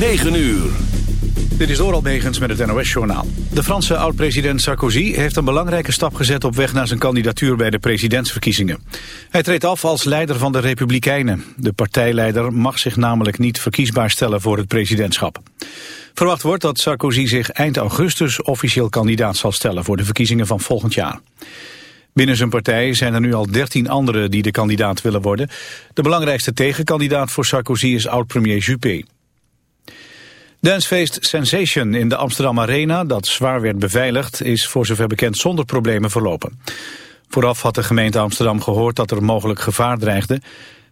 9 uur. Dit is Doral Begens met het NOS-journaal. De Franse oud-president Sarkozy heeft een belangrijke stap gezet op weg naar zijn kandidatuur bij de presidentsverkiezingen. Hij treedt af als leider van de Republikeinen. De partijleider mag zich namelijk niet verkiesbaar stellen voor het presidentschap. Verwacht wordt dat Sarkozy zich eind augustus officieel kandidaat zal stellen voor de verkiezingen van volgend jaar. Binnen zijn partij zijn er nu al 13 anderen die de kandidaat willen worden. De belangrijkste tegenkandidaat voor Sarkozy is oud-premier Juppé. Dancefeest Sensation in de Amsterdam Arena, dat zwaar werd beveiligd, is voor zover bekend zonder problemen verlopen. Vooraf had de gemeente Amsterdam gehoord dat er mogelijk gevaar dreigde.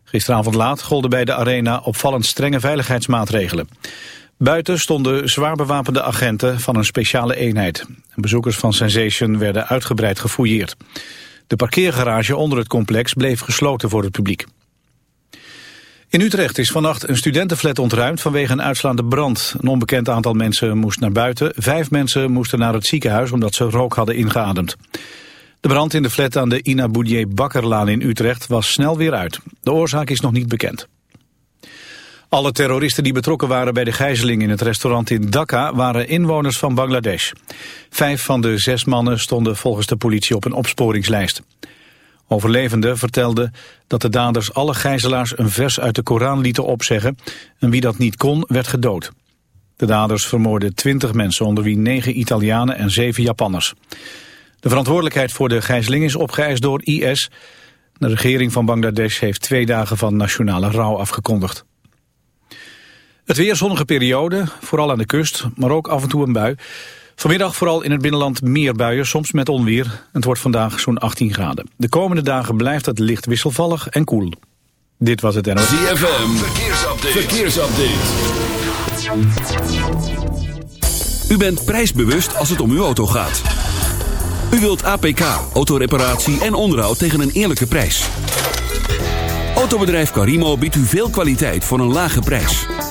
Gisteravond laat golden bij de arena opvallend strenge veiligheidsmaatregelen. Buiten stonden zwaar bewapende agenten van een speciale eenheid. Bezoekers van Sensation werden uitgebreid gefouilleerd. De parkeergarage onder het complex bleef gesloten voor het publiek. In Utrecht is vannacht een studentenflat ontruimd vanwege een uitslaande brand. Een onbekend aantal mensen moest naar buiten. Vijf mensen moesten naar het ziekenhuis omdat ze rook hadden ingeademd. De brand in de flat aan de Ina Boudier Bakkerlaan in Utrecht was snel weer uit. De oorzaak is nog niet bekend. Alle terroristen die betrokken waren bij de gijzeling in het restaurant in Dhaka waren inwoners van Bangladesh. Vijf van de zes mannen stonden volgens de politie op een opsporingslijst. Overlevenden vertelden dat de daders alle gijzelaars een vers uit de Koran lieten opzeggen en wie dat niet kon werd gedood. De daders vermoorden twintig mensen onder wie negen Italianen en zeven Japanners. De verantwoordelijkheid voor de gijzeling is opgeëist door IS. De regering van Bangladesh heeft twee dagen van nationale rouw afgekondigd. Het weer zonnige periode, vooral aan de kust, maar ook af en toe een bui. Vanmiddag vooral in het binnenland meer buien, soms met onweer. Het wordt vandaag zo'n 18 graden. De komende dagen blijft het licht wisselvallig en koel. Dit was het NOS. ZFM, verkeersupdate. verkeersupdate. U bent prijsbewust als het om uw auto gaat. U wilt APK, autoreparatie en onderhoud tegen een eerlijke prijs. Autobedrijf Carimo biedt u veel kwaliteit voor een lage prijs.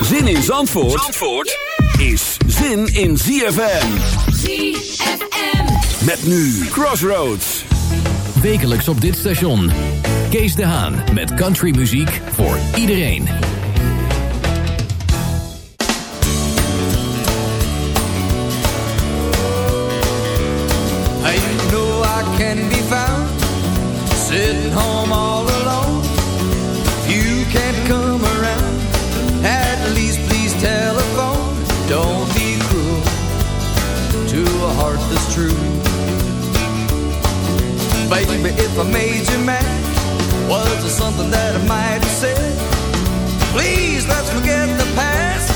Zin in Zandvoort, Zandvoort is zin in ZFM. ZFM. Met nu Crossroads. Wekelijks op dit station. Kees de Haan met countrymuziek voor iedereen. Hey, you know I can be found sitting home all alone. Baby, if I made you mad, was there something that I might have said? Please let's forget the past,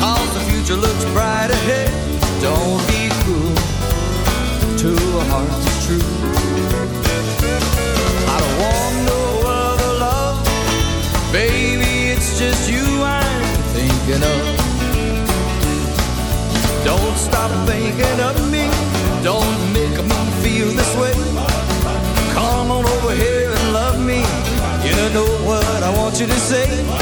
cause the future looks bright ahead. Don't be cruel to a heart that's true. I don't want no other love, baby. It's just you I'm thinking of. Don't stop thinking of you to say.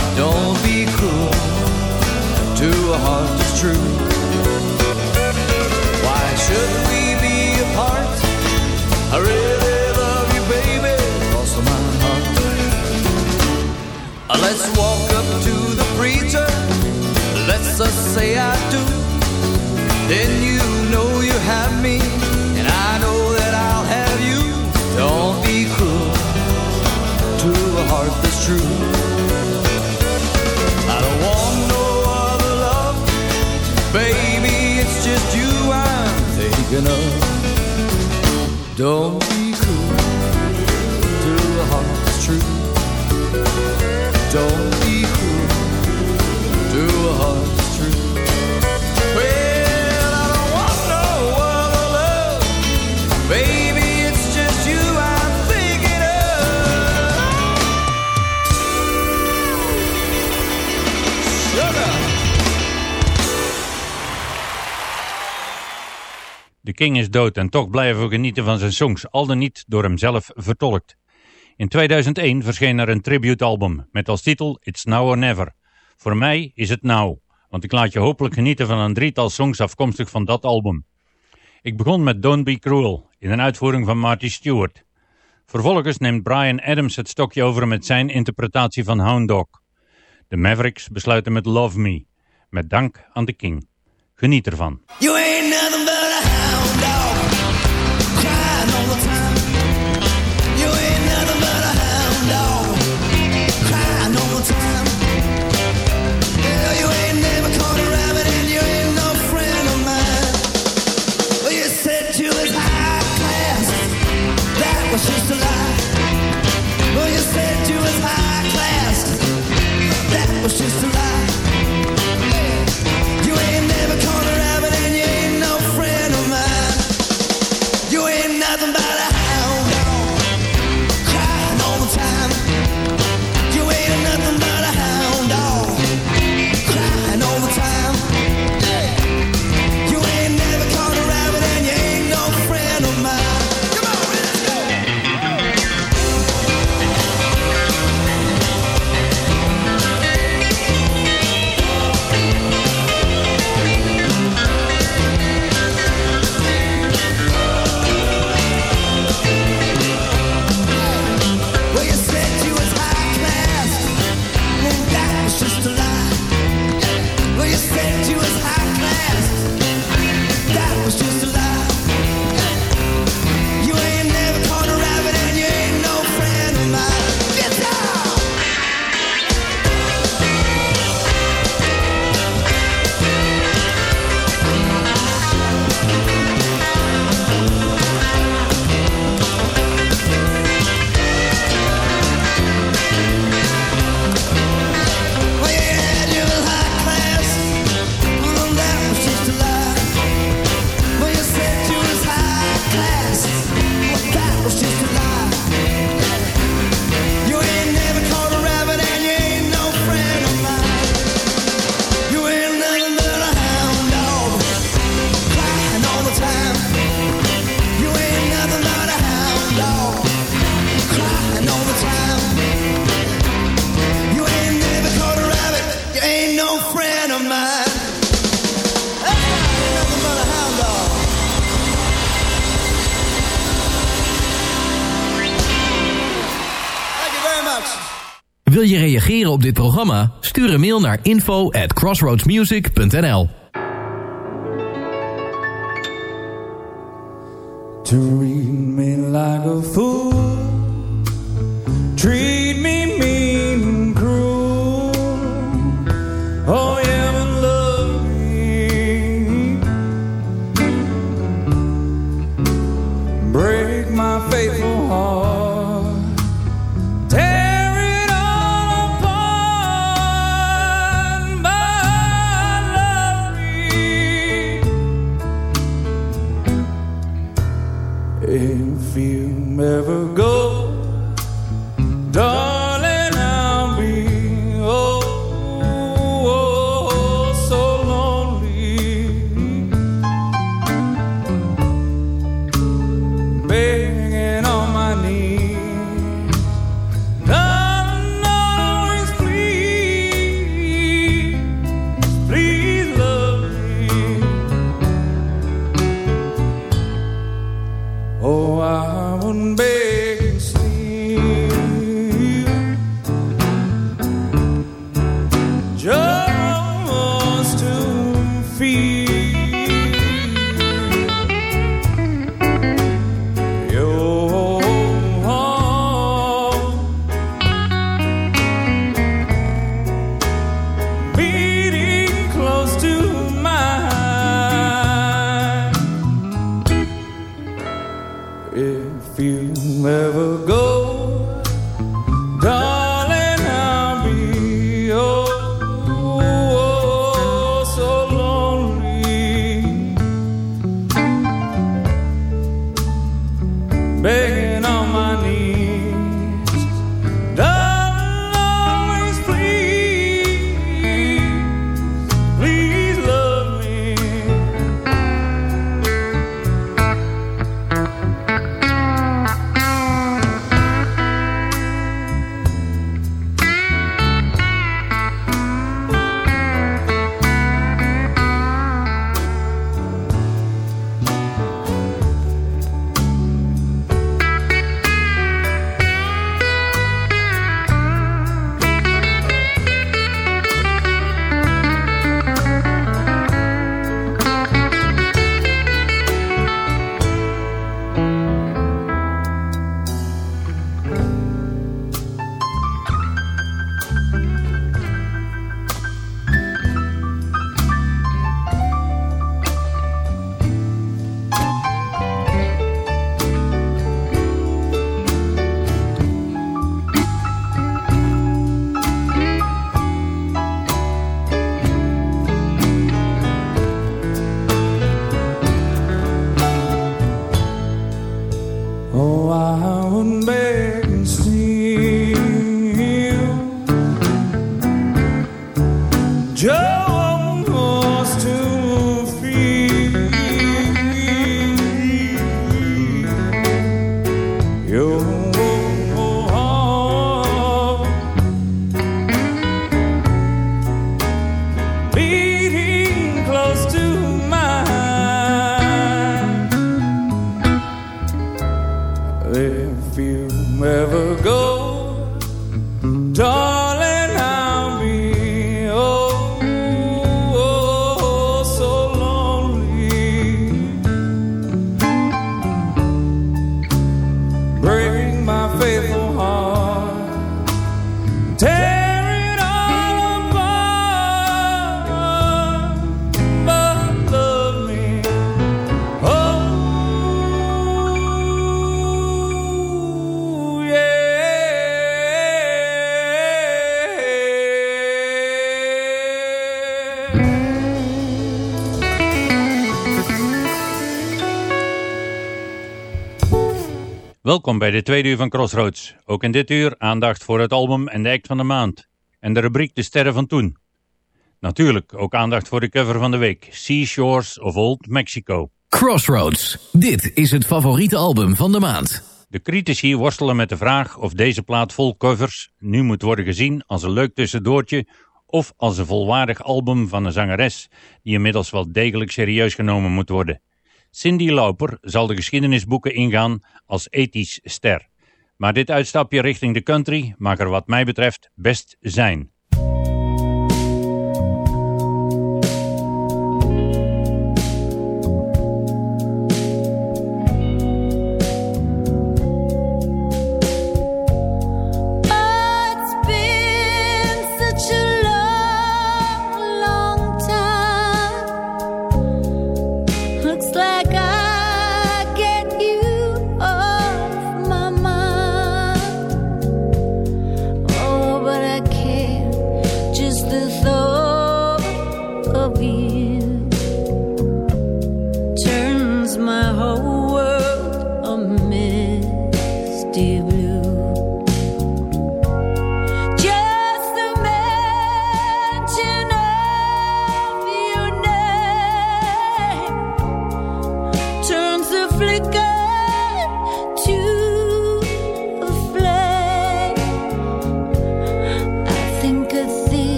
Of. Don't King is dood en toch blijven we genieten van zijn songs, al dan niet door hemzelf vertolkt. In 2001 verscheen er een tributealbum met als titel It's Now or Never. Voor mij is het nou, want ik laat je hopelijk genieten van een drietal songs afkomstig van dat album. Ik begon met Don't Be Cruel, in een uitvoering van Marty Stewart. Vervolgens neemt Brian Adams het stokje over met zijn interpretatie van Hound Dog. De Mavericks besluiten met Love Me, met dank aan de King. Geniet ervan. programma? Stuur een mail naar info at crossroadsmusic.nl To read me like a fool Treat bij de tweede uur van Crossroads. Ook in dit uur aandacht voor het album en de act van de maand. En de rubriek De Sterren van Toen. Natuurlijk ook aandacht voor de cover van de week. Seashores of Old Mexico. Crossroads. Dit is het favoriete album van de maand. De critici worstelen met de vraag of deze plaat vol covers nu moet worden gezien als een leuk tussendoortje of als een volwaardig album van een zangeres die inmiddels wel degelijk serieus genomen moet worden. Cindy Lauper zal de geschiedenisboeken ingaan als ethisch ster. Maar dit uitstapje richting de country mag er wat mij betreft best zijn.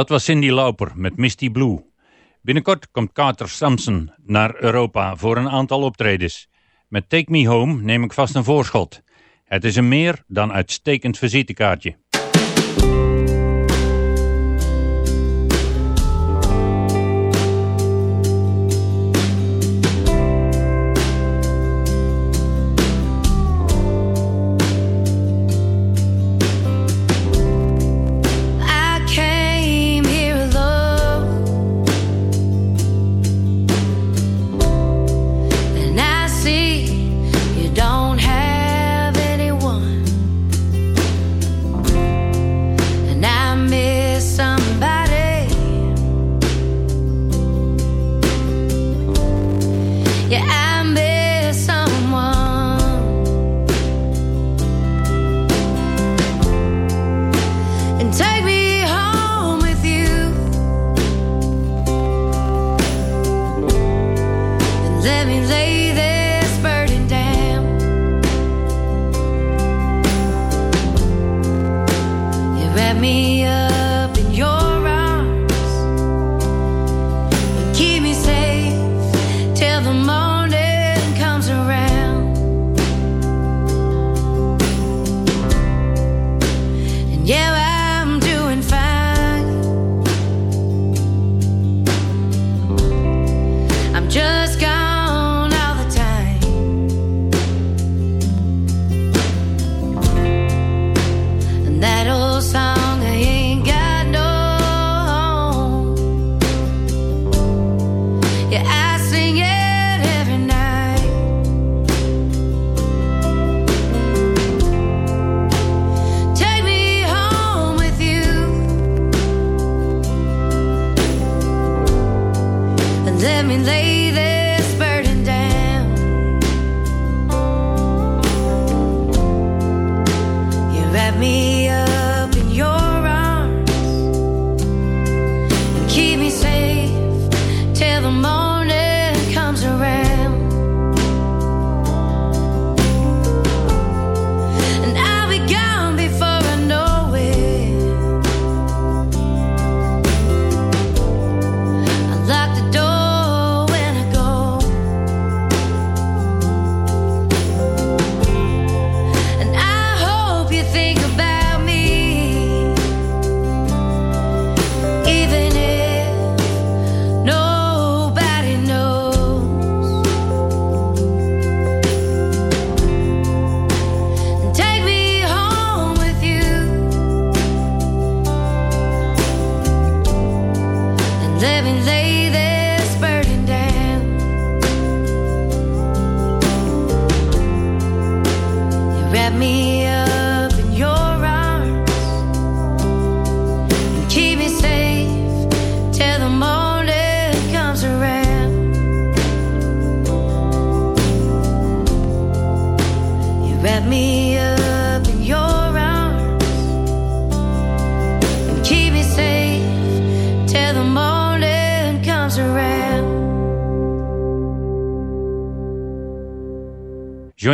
Dat was Cindy Lauper met Misty Blue. Binnenkort komt Carter Sampson naar Europa voor een aantal optredens. Met Take Me Home neem ik vast een voorschot. Het is een meer dan uitstekend visitekaartje.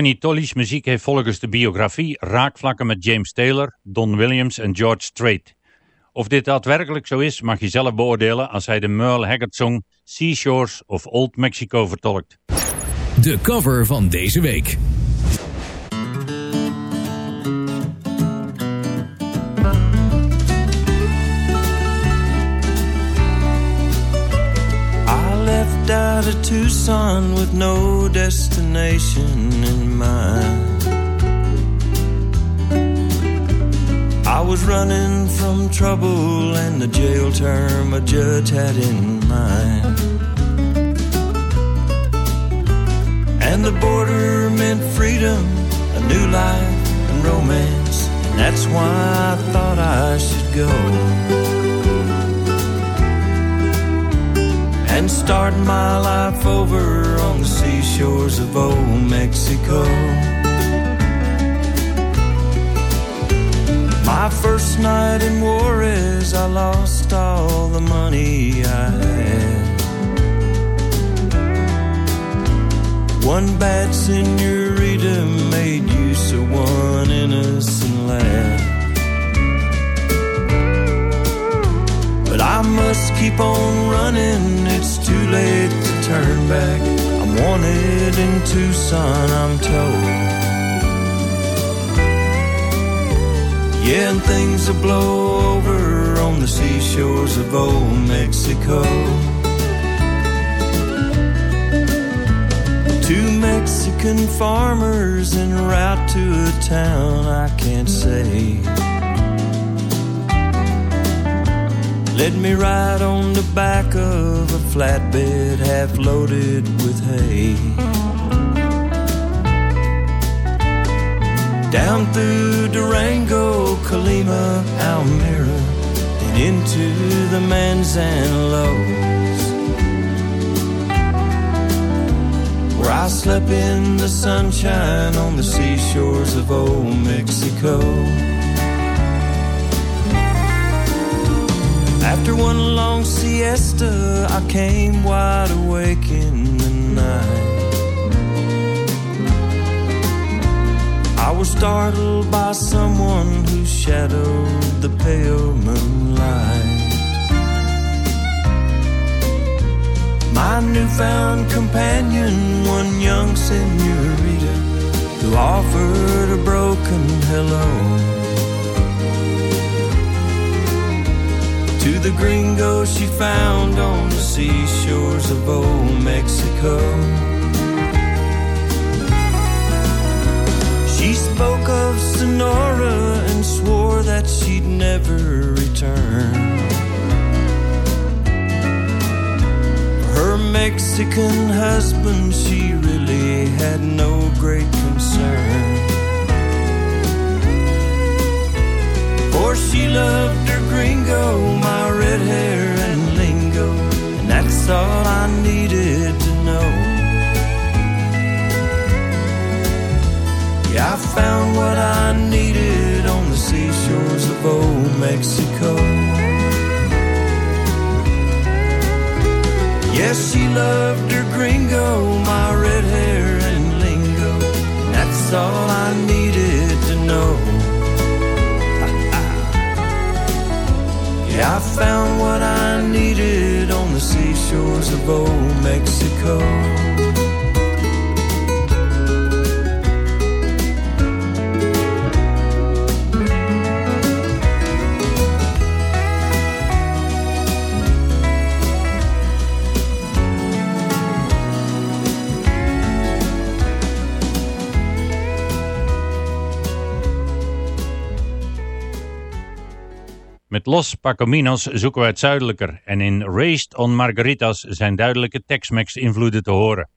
Johnny Tolly's muziek heeft volgens de biografie raakvlakken met James Taylor, Don Williams en George Strait. Of dit daadwerkelijk zo is, mag je zelf beoordelen als hij de Merle Haggard song Seashores of Old Mexico vertolkt. De cover van deze week. Out of Tucson with no destination in mind. I was running from trouble and the jail term a judge had in mind. And the border meant freedom, a new life, and romance. And that's why I thought I should go. And start my life over on the seashores of old Mexico. My first night in Juarez, I lost all the money I had. One bad senorita made use of one innocent lad. Just keep on running. It's too late to turn back. I'm wanted in Tucson, I'm told. Yeah, and things will blow over on the seashores of old Mexico. Two Mexican farmers en route to a town I can't say. Let me ride on the back of a flatbed half loaded with hay. Down through Durango, Colima, Almira, and into the Manzanalos. Where I slept in the sunshine on the seashores of old Mexico. After one long siesta, I came wide awake in the night. I was startled by someone who shadowed the pale moonlight. My newfound companion, one young senorita, who offered a broken hello. To the gringo she found on the seashores of old Mexico. She spoke of Sonora and swore that she'd never return. Her Mexican husband, she really had no great concern. For she loved her gringo, my red hair and lingo, and that's all I needed to know. Yeah, I found what I needed on the seashores of old Mexico. Yes, she loved her gringo, my red hair and lingo, and that's all I needed found what I needed on the seashores of old Mexico. Met Los Pacominos zoeken we het zuidelijker en in Raised on Margaritas zijn duidelijke Tex-Mex invloeden te horen.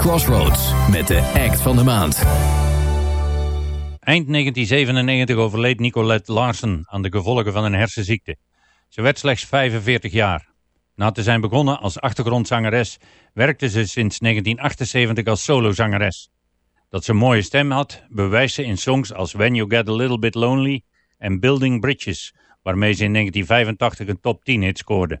Crossroads met de act van de maand. Eind 1997 overleed Nicolette Larsen aan de gevolgen van een hersenziekte. Ze werd slechts 45 jaar. Na te zijn begonnen als achtergrondzangeres werkte ze sinds 1978 als solozangeres. Dat ze een mooie stem had, bewijst ze in songs als When You Get A Little Bit Lonely en Building Bridges, waarmee ze in 1985 een top 10 hit scoorde.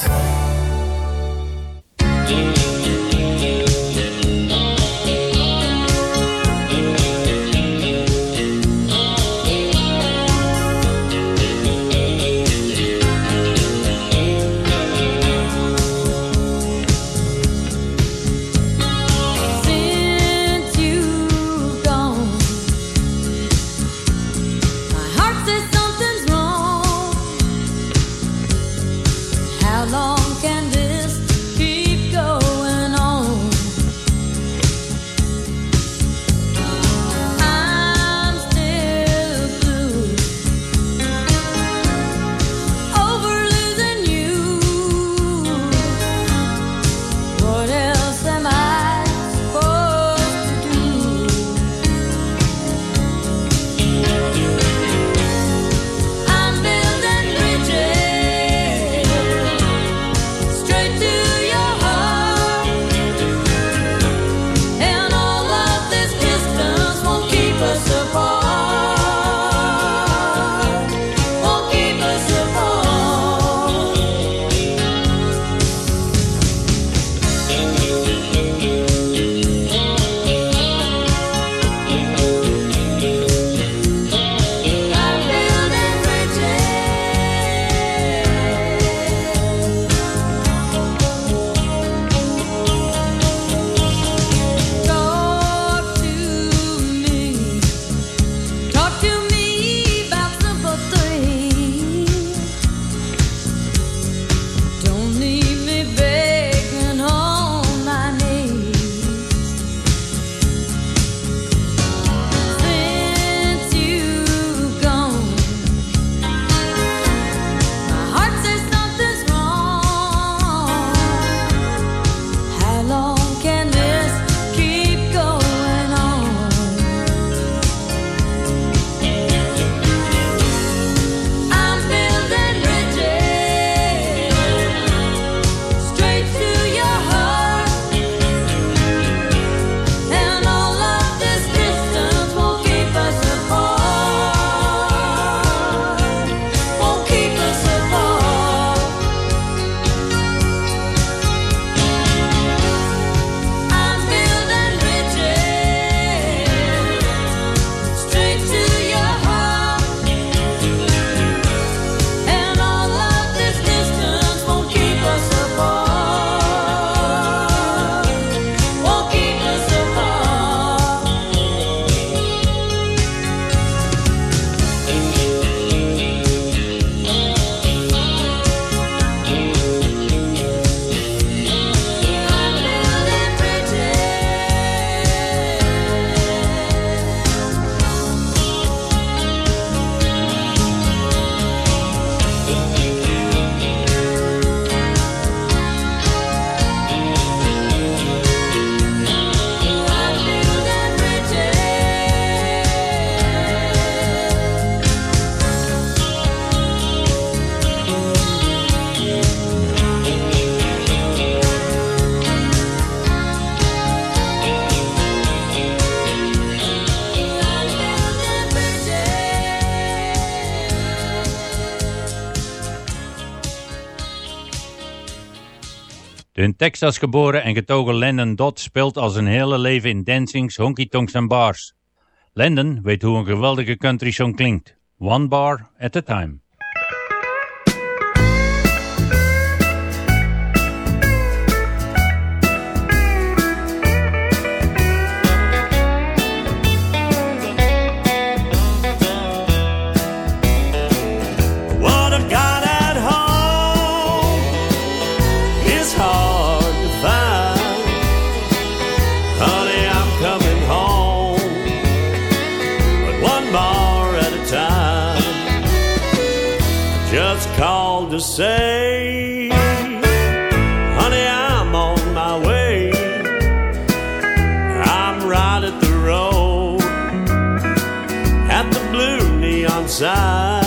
how long Texas geboren en getogen Landon Dodd speelt al zijn hele leven in dancings, honky-tonks en bars. Landon weet hoe een geweldige country song klinkt. One bar at a time. Say, honey, I'm on my way. I'm right at the road, at the blue neon sign.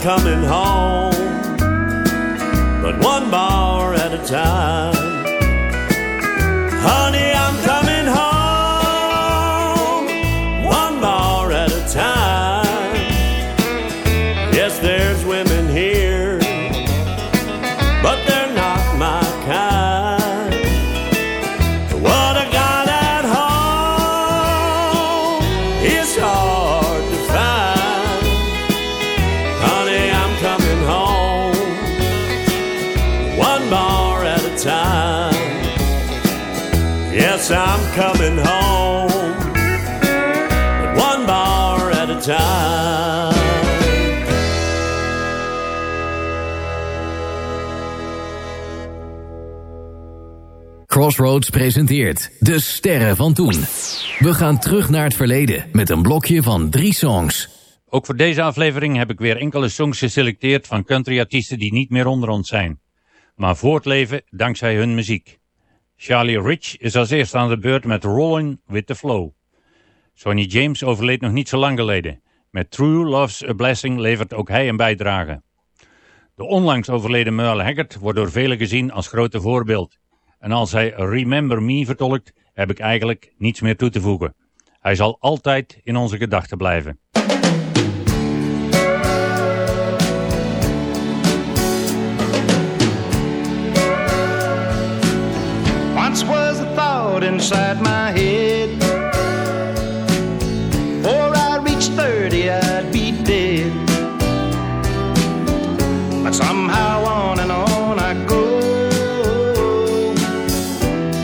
Coming home, but one bar at a time. Coming home, but one bar at a time. Crossroads presenteert De Sterren van Toen. We gaan terug naar het verleden met een blokje van drie songs. Ook voor deze aflevering heb ik weer enkele songs geselecteerd van countryartiesten die niet meer onder ons zijn. Maar voortleven dankzij hun muziek. Charlie Rich is als eerste aan de beurt met Rollin' with the Flow. Sonny James overleed nog niet zo lang geleden. Met True Love's a Blessing levert ook hij een bijdrage. De onlangs overleden Merle Haggard wordt door velen gezien als grote voorbeeld. En als hij Remember Me vertolkt, heb ik eigenlijk niets meer toe te voegen. Hij zal altijd in onze gedachten blijven. Inside my head. Before I reached 30, I'd be dead. But somehow on and on I go.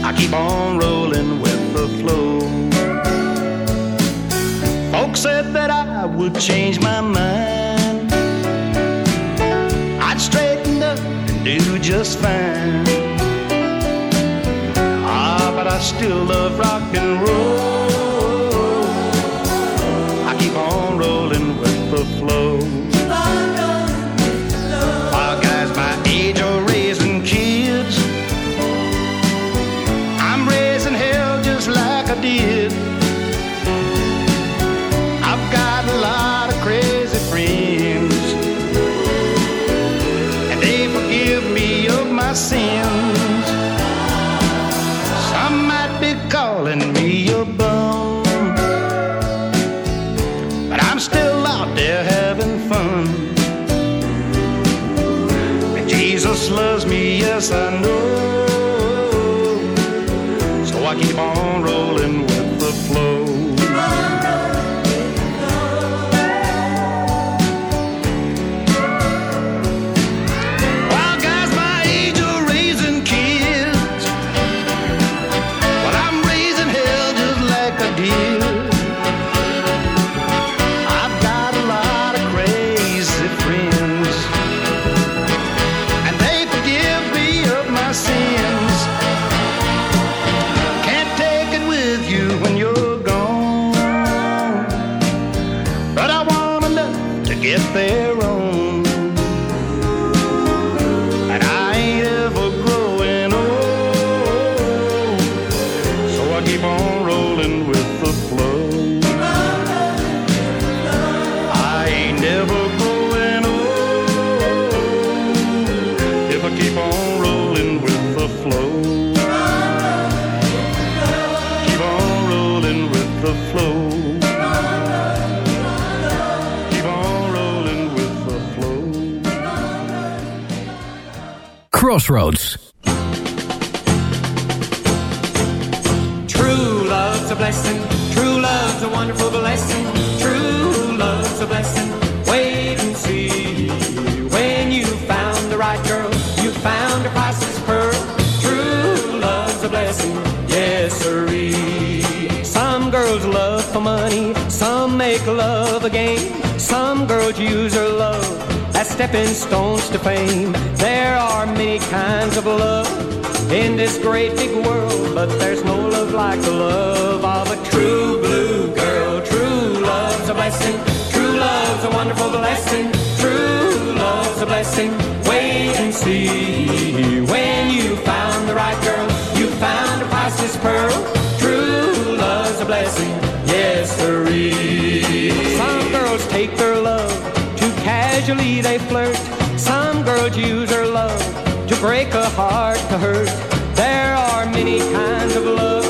I keep on rolling with the flow. Folks said that I would change my mind. I'd straighten up and do just fine. I still love rock and roll. I keep on rolling with the flow. I know. So I keep on rolling Crossroads. True love's a blessing. True love's a wonderful blessing. True love's a blessing. Wait and see. When you found the right girl, you found a priceless pearl. True love's a blessing. Yes, sirree. Some girls love for money. Some make love a game. Some girls use her love stepping stones to fame. There are many kinds of love in this great big world, but there's no love like the love of a true blue girl. True love's a blessing. True love's a wonderful blessing. True love's a blessing. Wait and see. When you found the right girl, you found a priceless pearl. True love's a blessing. Yes, sirree. Some girls take their casually, they flirt. Some girls use her love to break a heart to hurt. There are many kinds of love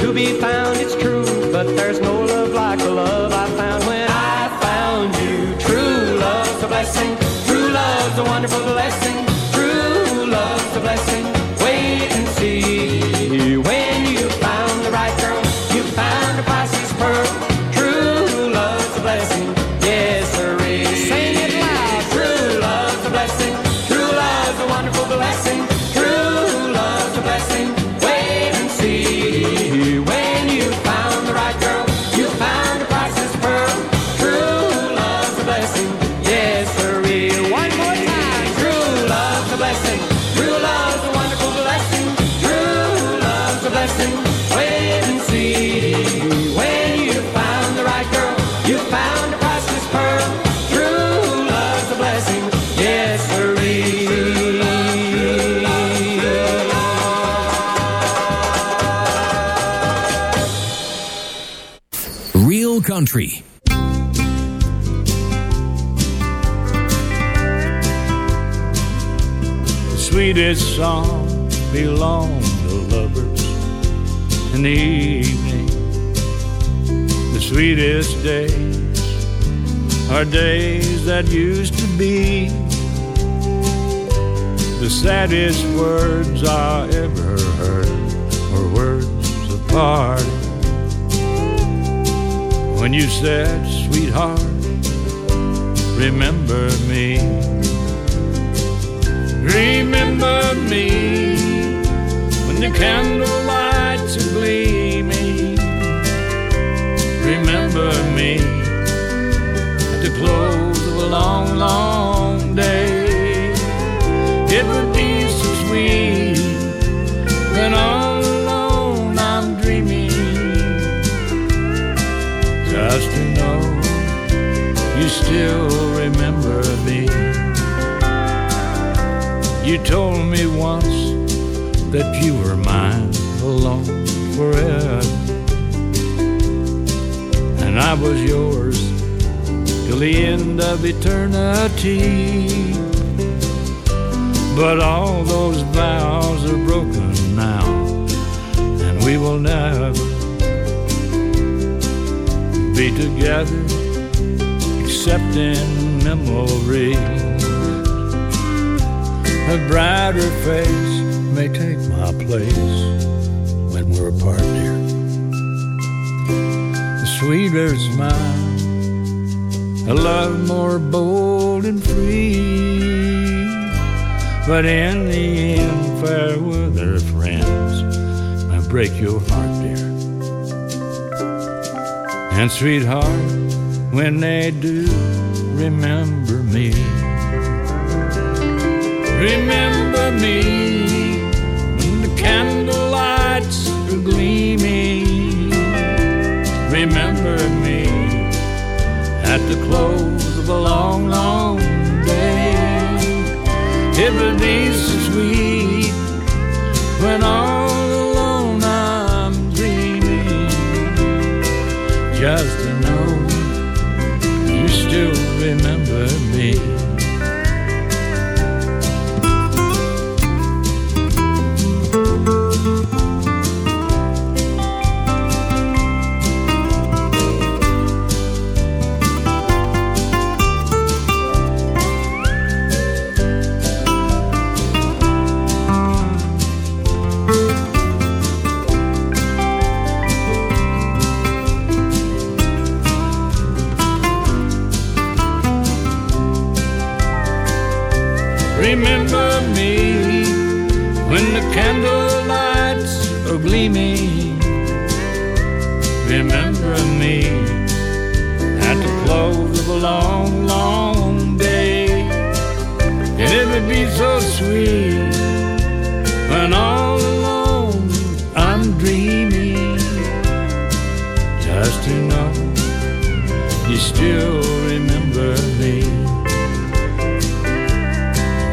to be found, it's true, but there's no love like the love I found when I found you. True love's a blessing, true love's a wonderful blessing, true love's a blessing. Days are days that used to be. The saddest words I ever heard were words parting. When you said, sweetheart, remember me. Remember me when the candlelight's Remember me at the close of a long, long day. It would be so sweet when all alone I'm dreaming. Just to know you still remember me. You told me once that you were mine alone forever. I was yours till the end of eternity. But all those vows are broken now, and we will never be together except in memory. A brighter face may take my place when we're apart, dear. Sweeter smile, a love more bold and free. But in the end, fair weather friends may break your heart, dear. And sweetheart, when they do, remember me. Remember me at the close of a long, long day. It would be so sweet when all are gleaming. Remember me at the close of a long, long day. And it would be so sweet when all alone I'm dreaming. Just to know you still remember me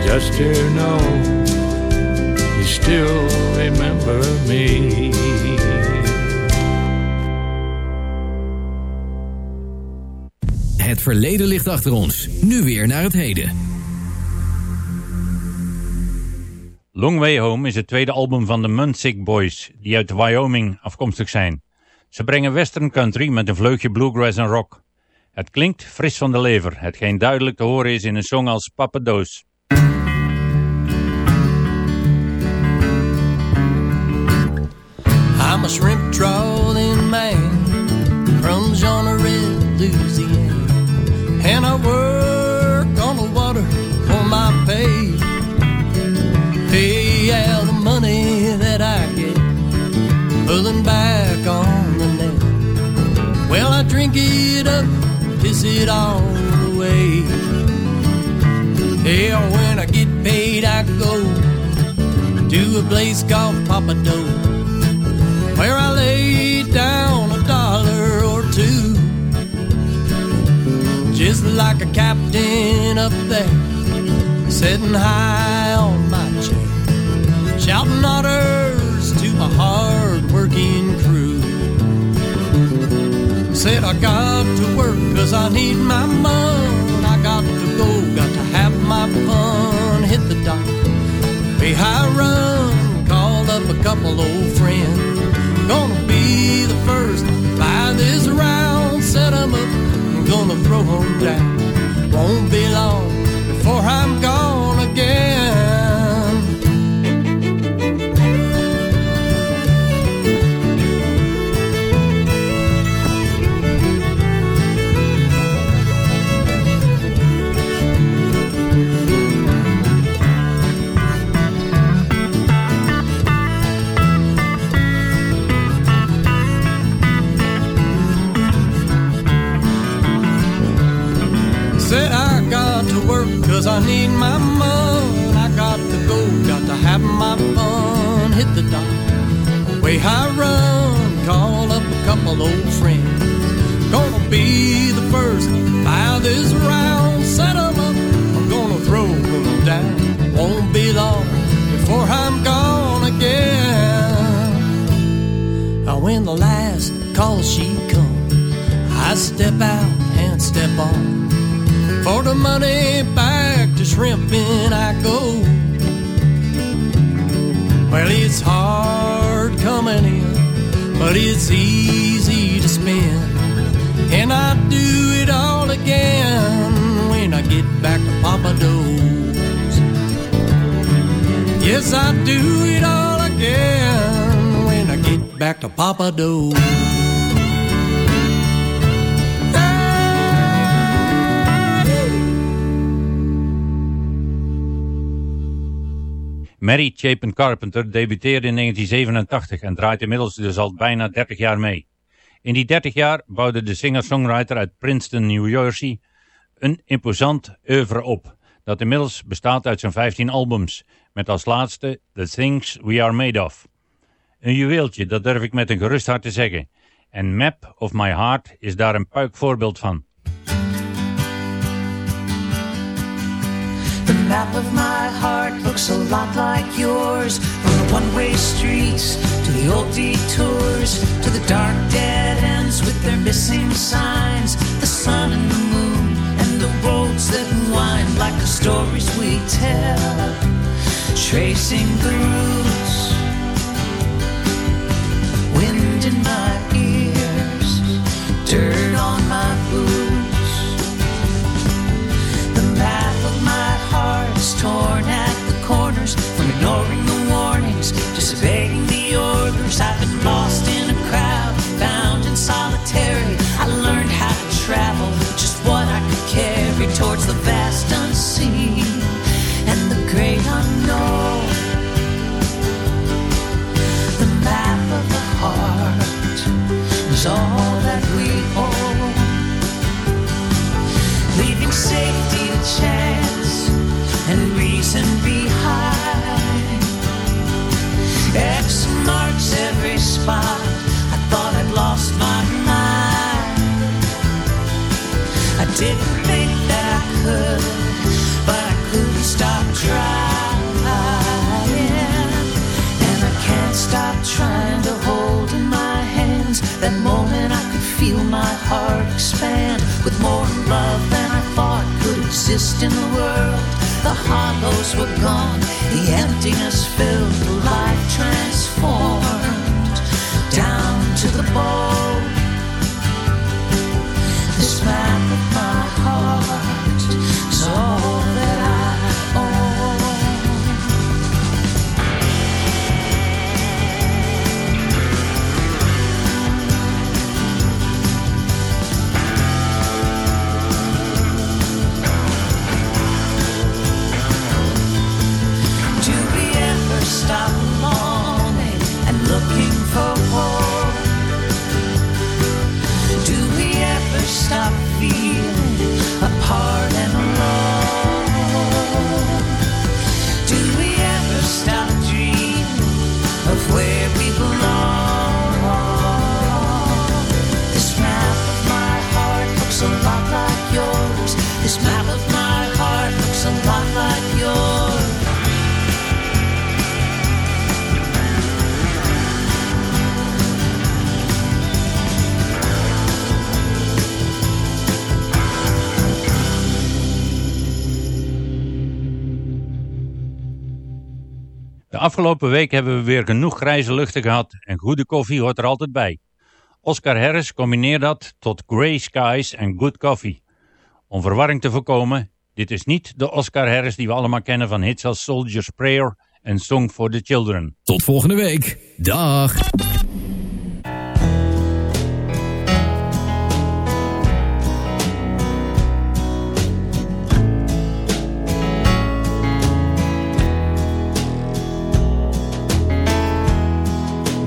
just to know you still remember me. Het verleden ligt achter ons. Nu weer naar het heden. Long Way Home is het tweede album van de Munsick Boys, die uit Wyoming afkomstig zijn. Ze brengen western country met een vleugje bluegrass en rock. Het klinkt fris van de lever, hetgeen duidelijk te horen is in een song als Papa Doos. I'm a shrimp trawl in Maine, crumbs on a red Louisiana, and I work on the water for my pay. Pay out the money that I get, pulling back on the net. Well, I drink it up, piss it all away. Yeah, when I get paid, I go to a place called Papa Doe where I lay down a dollar or two. Just like a captain up there, sitting high on my chair, shouting orders to my hard working crew. Said I got to work cause I need my money. Chapin Carpenter debuteerde in 1987 en draait inmiddels dus al bijna 30 jaar mee. In die 30 jaar bouwde de singer-songwriter uit Princeton, New Jersey een imposant oeuvre op, dat inmiddels bestaat uit zijn 15 albums, met als laatste The Things We Are Made Of. Een juweeltje, dat durf ik met een gerust hart te zeggen. En Map of My Heart is daar een puik voorbeeld van. The map of my heart looks a lot like yours. From the one-way streets to the old detours to the dark dead ends with their missing signs. The sun and the moon and the roads that wind like the stories we tell. Tracing the roots, wind in my ears, dirt on my boots. The map of my heart's torn corners from ignoring the warnings, disobeying the orders. I've been lost in a crowd, found in solitary. I learned how to travel, just what I could carry towards the vast unseen and the great unknown. The map of the heart is all that we own leaving safety spot. I thought I'd lost my mind. I didn't think that I could, but I couldn't stop trying. And I can't stop trying to hold in my hands that moment I could feel my heart expand with more love than I thought could exist in the world. The hollows were gone, the emptiness filled, the life transformed to the bone. Afgelopen week hebben we weer genoeg grijze luchten gehad en goede koffie hoort er altijd bij. Oscar Harris combineert dat tot Grey Skies en Good Coffee. Om verwarring te voorkomen, dit is niet de Oscar Harris die we allemaal kennen van hits als Soldier's Prayer en Song for the Children. Tot volgende week. Dag.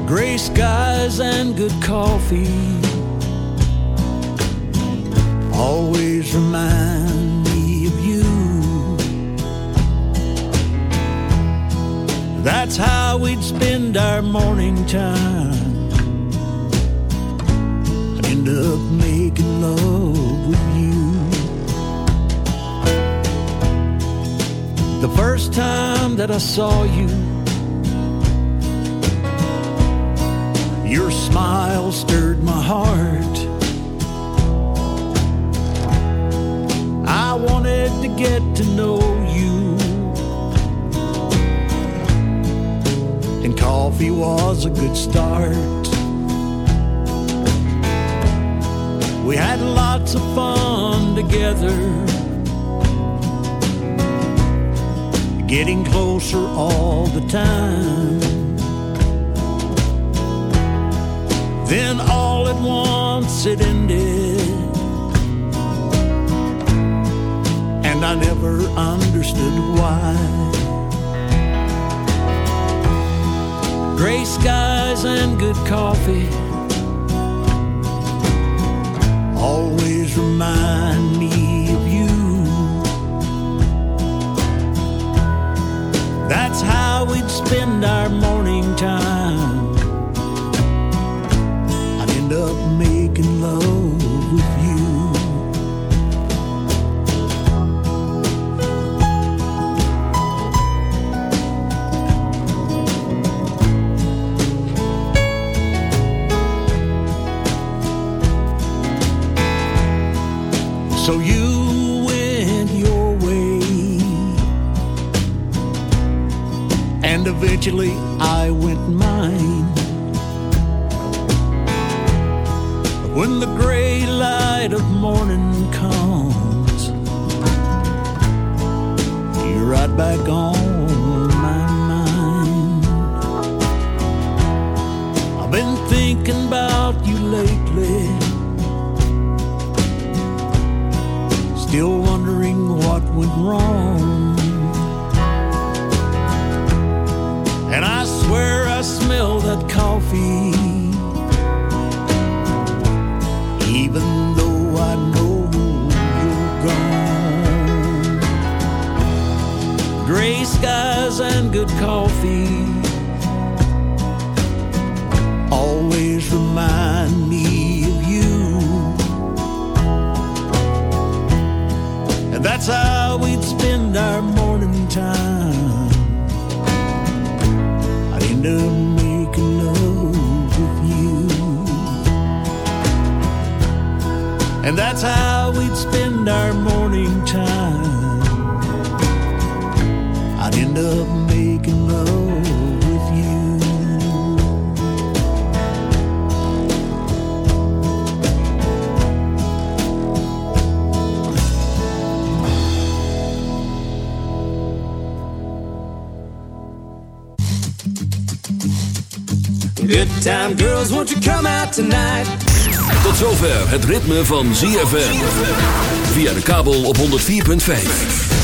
Gray skies and good coffee always remind me of you. That's how we'd spend our morning time. End up making love with you. The first time that I saw you. Your smile stirred my heart. I wanted to get to know you. And coffee was a good start. We had lots of fun together. getting closer all the time. Then all at once it ended, and I never understood why. Gray skies and good coffee always remind me of you. That's how we'd spend our morning time. Up making love with you. So you went your way, and eventually I went mine. When the gray light of morning comes, you're right back on my mind. I've been thinking about you lately. Still wondering what went wrong. And I swear I smell that coffee. Gray skies and good coffee always remind me of you. And that's how we'd spend our morning time. I'd end up making love with you. And that's how we'd spend our morning time. End up making love with you. Good time girls, won't you come out tonight? Tot zover het ritme van ZFM. Via de kabel op 104.5.